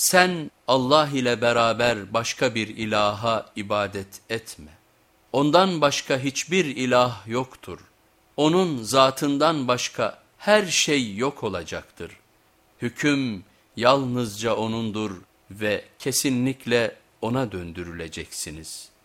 Sen Allah ile beraber başka bir ilaha ibadet etme. Ondan başka hiçbir ilah yoktur. Onun zatından başka her şey yok olacaktır. Hüküm yalnızca O'nundur ve kesinlikle O'na döndürüleceksiniz.''